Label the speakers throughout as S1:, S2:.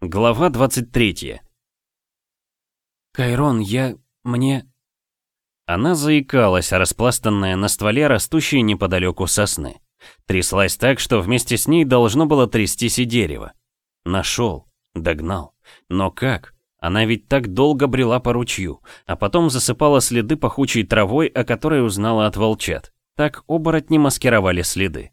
S1: Глава 23.
S2: «Кайрон, я... мне...»
S1: Она заикалась, распластанная на стволе растущей неподалеку сосны. Тряслась так, что вместе с ней должно было трястись и дерево. Нашел, догнал. Но как? Она ведь так долго брела по ручью, а потом засыпала следы пахучей травой, о которой узнала от волчат. Так оборотни маскировали следы.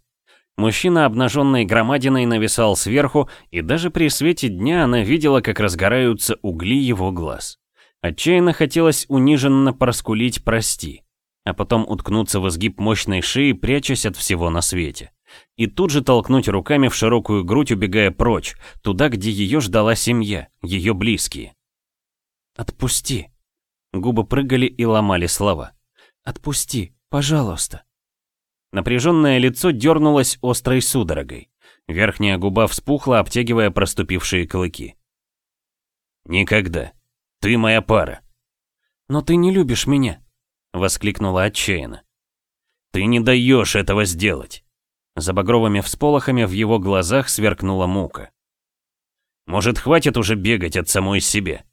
S1: Мужчина, обнаженный громадиной, нависал сверху, и даже при свете дня она видела, как разгораются угли его глаз. Отчаянно хотелось униженно проскулить «прости», а потом уткнуться в изгиб мощной шеи, прячась от всего на свете. И тут же толкнуть руками в широкую грудь, убегая прочь, туда, где ее ждала семья, ее близкие.
S2: «Отпусти!»
S1: Губы прыгали и ломали слова.
S2: «Отпусти, пожалуйста!»
S1: Напряженное лицо дернулось острой судорогой. Верхняя губа вспухла, обтягивая проступившие клыки. «Никогда. Ты моя пара».
S2: «Но ты не любишь меня», —
S1: воскликнула отчаянно. «Ты не даешь этого сделать». За багровыми всполохами в его глазах сверкнула мука. «Может, хватит уже бегать от самой себе?»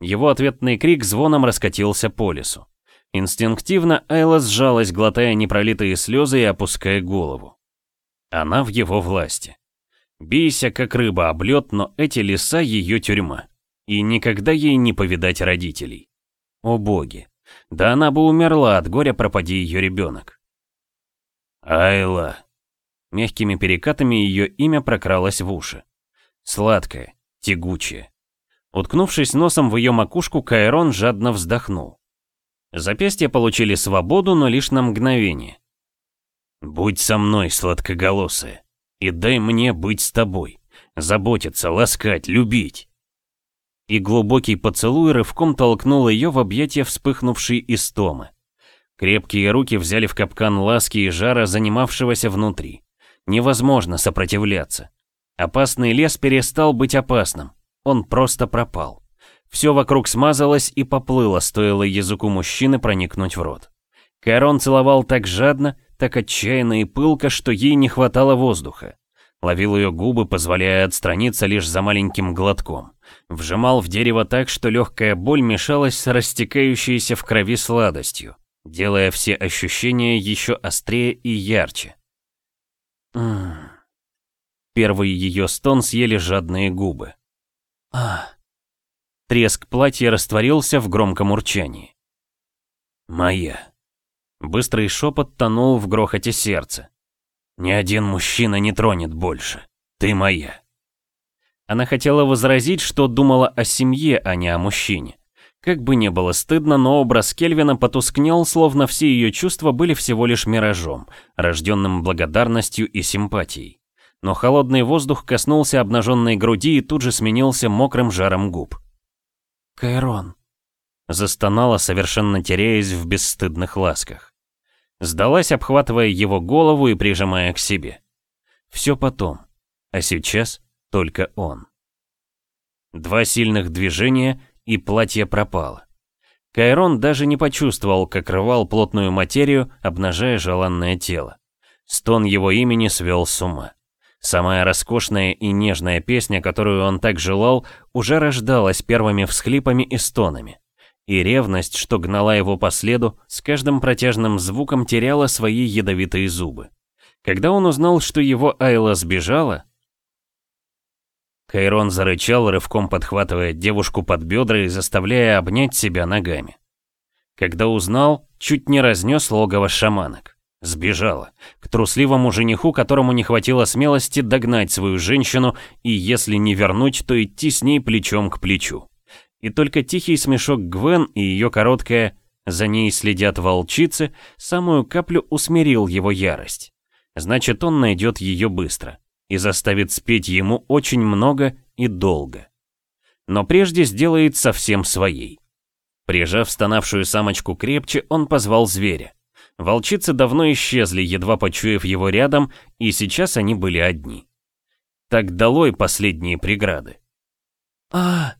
S1: Его ответный крик звоном раскатился по лесу. Инстинктивно Айла сжалась, глотая непролитые слезы и опуская голову. Она в его власти. Бейся, как рыба об лед, но эти леса ее тюрьма. И никогда ей не повидать родителей. О боги. Да она бы умерла от горя, пропади ее ребенок. Айла. Мягкими перекатами ее имя прокралось в уши. Сладкое, тягучее. Уткнувшись носом в ее макушку, Кайрон жадно вздохнул. Запястья получили свободу, но лишь на мгновение. «Будь со мной, сладкоголосая, и дай мне быть с тобой, заботиться, ласкать, любить». И глубокий поцелуй рывком толкнул ее в объятия вспыхнувшей истомы. Крепкие руки взяли в капкан ласки и жара, занимавшегося внутри. Невозможно сопротивляться. Опасный лес перестал быть опасным. Он просто пропал. Все вокруг смазалось и поплыло, стоило языку мужчины проникнуть в рот. Кайрон целовал так жадно, так отчаянно и пылко, что ей не хватало воздуха. Ловил ее губы, позволяя отстраниться лишь за маленьким глотком. Вжимал в дерево так, что легкая боль мешалась с растекающейся в крови сладостью, делая все ощущения еще острее и ярче. М Первый ее стон съели жадные губы.
S2: «Ах!»
S1: Треск платья растворился в громком урчании. «Моя». Быстрый шепот тонул в грохоте сердца. «Ни один мужчина не тронет больше. Ты моя». Она хотела возразить, что думала о семье, а не о мужчине. Как бы не было стыдно, но образ Кельвина потускнел, словно все ее чувства были всего лишь миражом, рожденным благодарностью и симпатией. Но холодный воздух коснулся обнаженной груди и тут же сменился мокрым жаром губ.
S2: Кайрон.
S1: Застонала, совершенно теряясь в бесстыдных ласках. Сдалась, обхватывая его голову и прижимая к себе. Все потом. А сейчас только он. Два сильных движения, и платье пропало. Кайрон даже не почувствовал, как рвал плотную материю, обнажая желанное тело. Стон его имени свел с ума. Самая роскошная и нежная песня, которую он так желал, уже рождалась первыми всхлипами и стонами. И ревность, что гнала его по следу, с каждым протяжным звуком теряла свои ядовитые зубы. Когда он узнал, что его Айла сбежала... Кайрон зарычал, рывком подхватывая девушку под бедра и заставляя обнять себя ногами. Когда узнал, чуть не разнес логово шаманок. Сбежала. К трусливому жениху, которому не хватило смелости догнать свою женщину и, если не вернуть, то идти с ней плечом к плечу. И только тихий смешок Гвен и ее короткая «за ней следят волчицы» самую каплю усмирил его ярость. Значит, он найдет ее быстро и заставит спеть ему очень много и долго. Но прежде сделает совсем своей. Прижав стонавшую самочку крепче, он позвал зверя. Волчицы давно исчезли, едва почуяв его рядом, и сейчас они были одни. Так долой последние преграды.
S2: а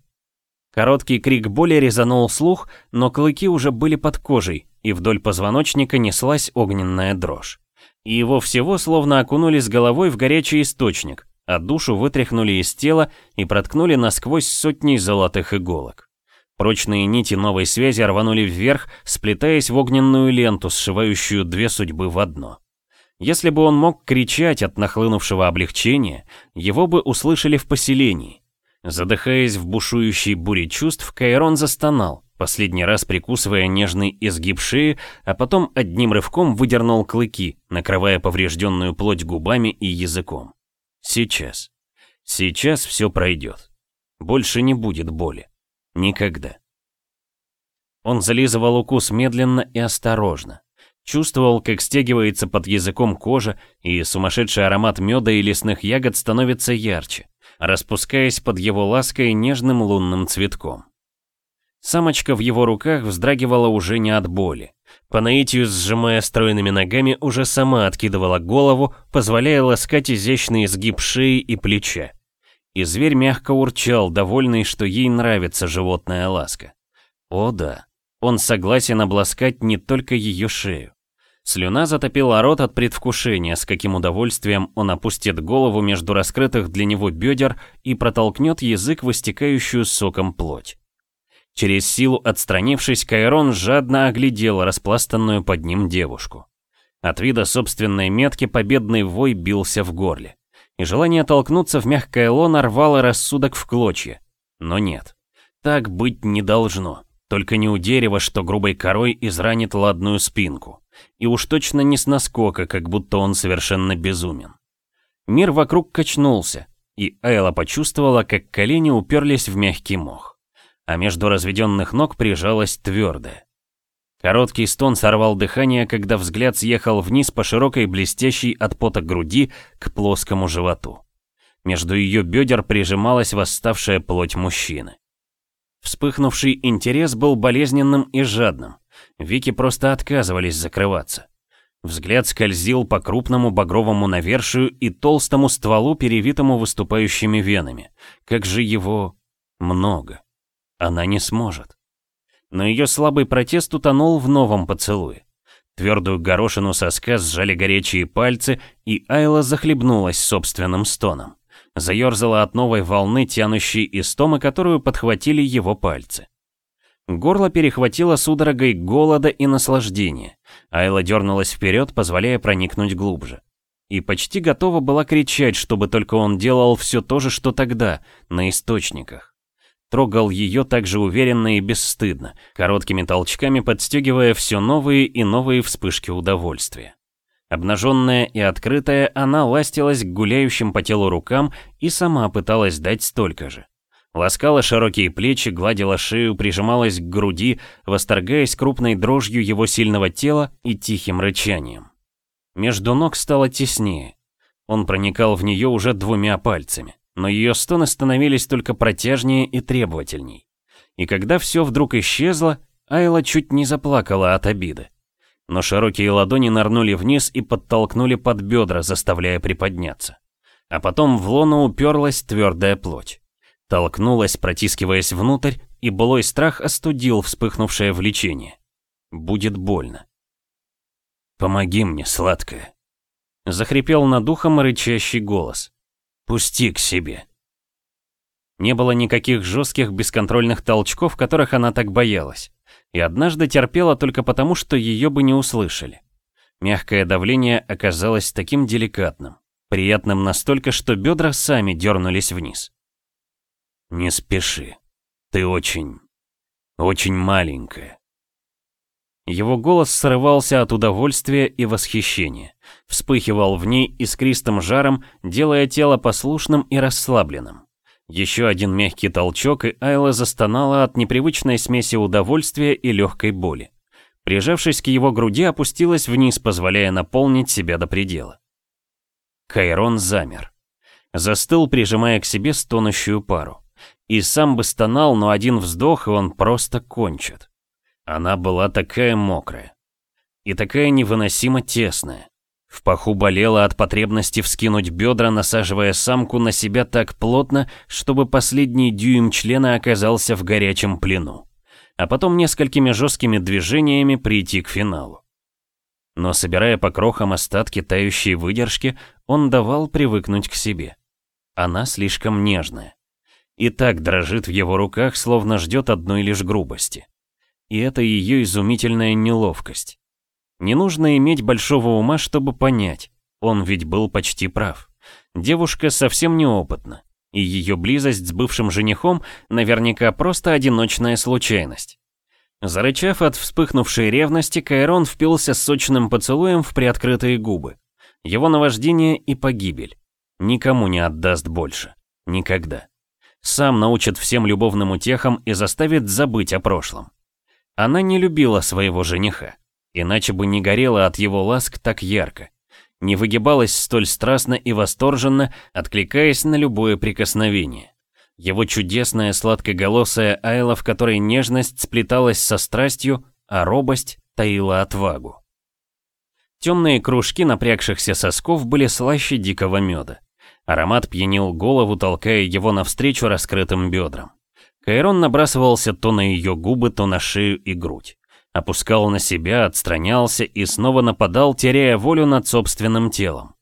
S1: Короткий крик боли резанул слух, но клыки уже были под кожей, и вдоль позвоночника неслась огненная дрожь. И его всего словно окунули с головой в горячий источник, а душу вытряхнули из тела и проткнули насквозь сотней золотых иголок. Прочные нити новой связи рванули вверх, сплетаясь в огненную ленту, сшивающую две судьбы в одно. Если бы он мог кричать от нахлынувшего облегчения, его бы услышали в поселении. Задыхаясь в бушующей буре чувств, Кайрон застонал, последний раз прикусывая нежный изгиб шеи, а потом одним рывком выдернул клыки, накрывая поврежденную плоть губами и языком. Сейчас. Сейчас все пройдет. Больше не будет боли. Никогда. Он зализывал укус медленно и осторожно. Чувствовал, как стягивается под языком кожа, и сумасшедший аромат меда и лесных ягод становится ярче, распускаясь под его лаской нежным лунным цветком. Самочка в его руках вздрагивала уже не от боли. По наитию, сжимая стройными ногами, уже сама откидывала голову, позволяя ласкать изящный изгиб шеи и плеча. И зверь мягко урчал, довольный, что ей нравится животная ласка. О да, он согласен обласкать не только ее шею. Слюна затопила рот от предвкушения, с каким удовольствием он опустит голову между раскрытых для него бедер и протолкнет язык в истекающую соком плоть. Через силу отстранившись, Кайрон жадно оглядел распластанную под ним девушку. От вида собственной метки победный вой бился в горле и желание толкнуться в мягкое лоно рвало рассудок в клочья. Но нет, так быть не должно. Только не у дерева, что грубой корой изранит ладную спинку. И уж точно не с наскока, как будто он совершенно безумен. Мир вокруг качнулся, и Айла почувствовала, как колени уперлись в мягкий мох. А между разведенных ног прижалась твердая. Короткий стон сорвал дыхание, когда взгляд съехал вниз по широкой блестящей от пота груди к плоскому животу. Между ее бедер прижималась восставшая плоть мужчины. Вспыхнувший интерес был болезненным и жадным. Вики просто отказывались закрываться. Взгляд скользил по крупному багровому навершию и толстому стволу, перевитому выступающими венами. Как же его много. Она не сможет но ее слабый протест утонул в новом поцелуе. Твердую горошину соска сжали горячие пальцы, и Айла захлебнулась собственным стоном. Заерзала от новой волны, тянущей истомы, которую подхватили его пальцы. Горло перехватило судорогой голода и наслаждения. Айла дернулась вперед, позволяя проникнуть глубже. И почти готова была кричать, чтобы только он делал все то же, что тогда, на источниках. Трогал ее так же уверенно и бесстыдно, короткими толчками подстегивая все новые и новые вспышки удовольствия. Обнаженная и открытая, она ластилась к гуляющим по телу рукам и сама пыталась дать столько же. Ласкала широкие плечи, гладила шею, прижималась к груди, восторгаясь крупной дрожью его сильного тела и тихим рычанием. Между ног стало теснее. Он проникал в нее уже двумя пальцами но ее стоны становились только протяжнее и требовательней. И когда все вдруг исчезло, Айла чуть не заплакала от обиды. Но широкие ладони нырнули вниз и подтолкнули под бедра, заставляя приподняться. А потом в лоно уперлась твердая плоть. Толкнулась, протискиваясь внутрь, и былой страх остудил вспыхнувшее влечение. Будет больно. «Помоги мне, сладкая!» Захрипел над ухом рычащий голос. Пусти к себе. Не было никаких жестких бесконтрольных толчков, которых она так боялась. И однажды терпела только потому, что ее бы не услышали. Мягкое давление оказалось таким деликатным, приятным настолько, что бедра сами дернулись вниз. «Не спеши. Ты очень, очень маленькая». Его голос срывался от удовольствия и восхищения, вспыхивал в ней искристым жаром, делая тело послушным и расслабленным. Еще один мягкий толчок, и Айла застонала от непривычной смеси удовольствия и легкой боли. Прижавшись к его груди, опустилась вниз, позволяя наполнить себя до предела. Кайрон замер. Застыл, прижимая к себе стонущую пару. И сам бы стонал, но один вздох, и он просто кончит. Она была такая мокрая. И такая невыносимо тесная. В паху болела от потребности вскинуть бедра, насаживая самку на себя так плотно, чтобы последний дюйм члена оказался в горячем плену. А потом несколькими жесткими движениями прийти к финалу. Но собирая по крохам остатки тающей выдержки, он давал привыкнуть к себе. Она слишком нежная. И так дрожит в его руках, словно ждет одной лишь грубости. И это ее изумительная неловкость. Не нужно иметь большого ума, чтобы понять. Он ведь был почти прав. Девушка совсем неопытна, и ее близость с бывшим женихом наверняка просто одиночная случайность. Зарычав от вспыхнувшей ревности, Кайрон впился сочным поцелуем в приоткрытые губы. Его наваждение и погибель. Никому не отдаст больше. Никогда. Сам научит всем любовным утехам и заставит забыть о прошлом. Она не любила своего жениха, иначе бы не горела от его ласк так ярко не выгибалась столь страстно и восторженно, откликаясь на любое прикосновение. Его чудесная сладкоголосая Айла, в которой нежность сплеталась со страстью, а робость таила отвагу. Темные кружки напрягшихся сосков были слаще дикого меда. Аромат пьянил голову, толкая его навстречу раскрытым бедрам. Кайрон набрасывался то на ее губы, то на шею и грудь опускал на себя, отстранялся и снова нападал, теряя волю над собственным телом.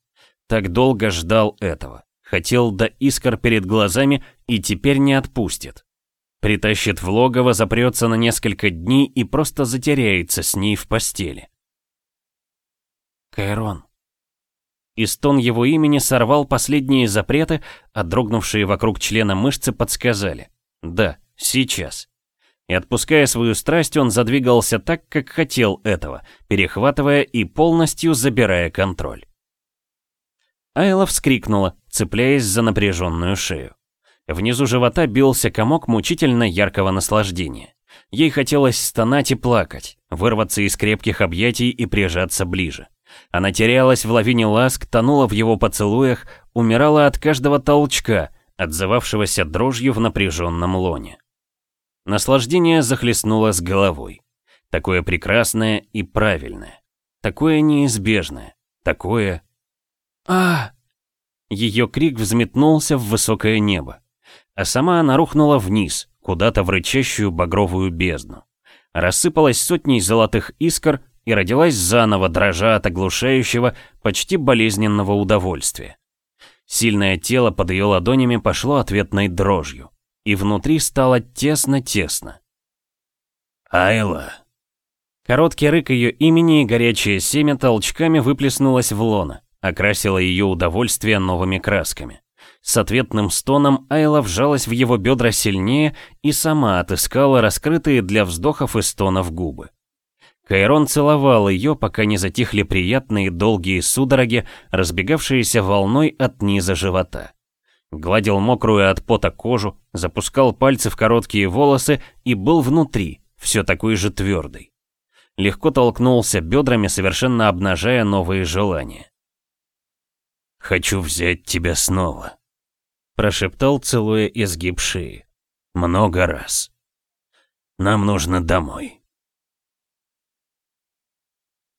S1: Так долго ждал этого. Хотел до искр перед глазами и теперь не отпустит. Притащит в логово, запрется на несколько дней и просто затеряется с ней в постели.
S2: Кайрон.
S1: И стон его имени сорвал последние запреты, а дрогнувшие вокруг члена мышцы подсказали. Да, сейчас. И отпуская свою страсть, он задвигался так, как хотел этого, перехватывая и полностью забирая контроль. Айла вскрикнула, цепляясь за напряженную шею. Внизу живота бился комок мучительно яркого наслаждения. Ей хотелось стонать и плакать, вырваться из крепких объятий и прижаться ближе. Она терялась в лавине ласк, тонула в его поцелуях, умирала от каждого толчка, отзывавшегося дрожью в напряженном лоне. Наслаждение захлестнуло с головой. Такое прекрасное и правильное. Такое неизбежное. Такое...
S2: а
S1: Ее крик взметнулся в высокое небо. А сама она рухнула вниз, куда-то в рычащую багровую бездну. Рассыпалась сотней золотых искр и родилась заново, дрожа от оглушающего, почти болезненного удовольствия. Сильное тело под ее ладонями пошло ответной дрожью и внутри стало тесно-тесно. «Айла!» Короткий рык ее имени и горячее семя толчками выплеснулось в лона, окрасило ее удовольствие новыми красками. С ответным стоном Айла вжалась в его бедра сильнее и сама отыскала раскрытые для вздохов и стонов губы. Кайрон целовал ее, пока не затихли приятные долгие судороги, разбегавшиеся волной от низа живота. Гладил мокрую от пота кожу, запускал пальцы в короткие волосы и был внутри, все такой же твердый. Легко толкнулся бедрами, совершенно обнажая новые желания. «Хочу взять тебя снова», — прошептал, целуя изгиб шеи. «Много раз. Нам нужно домой».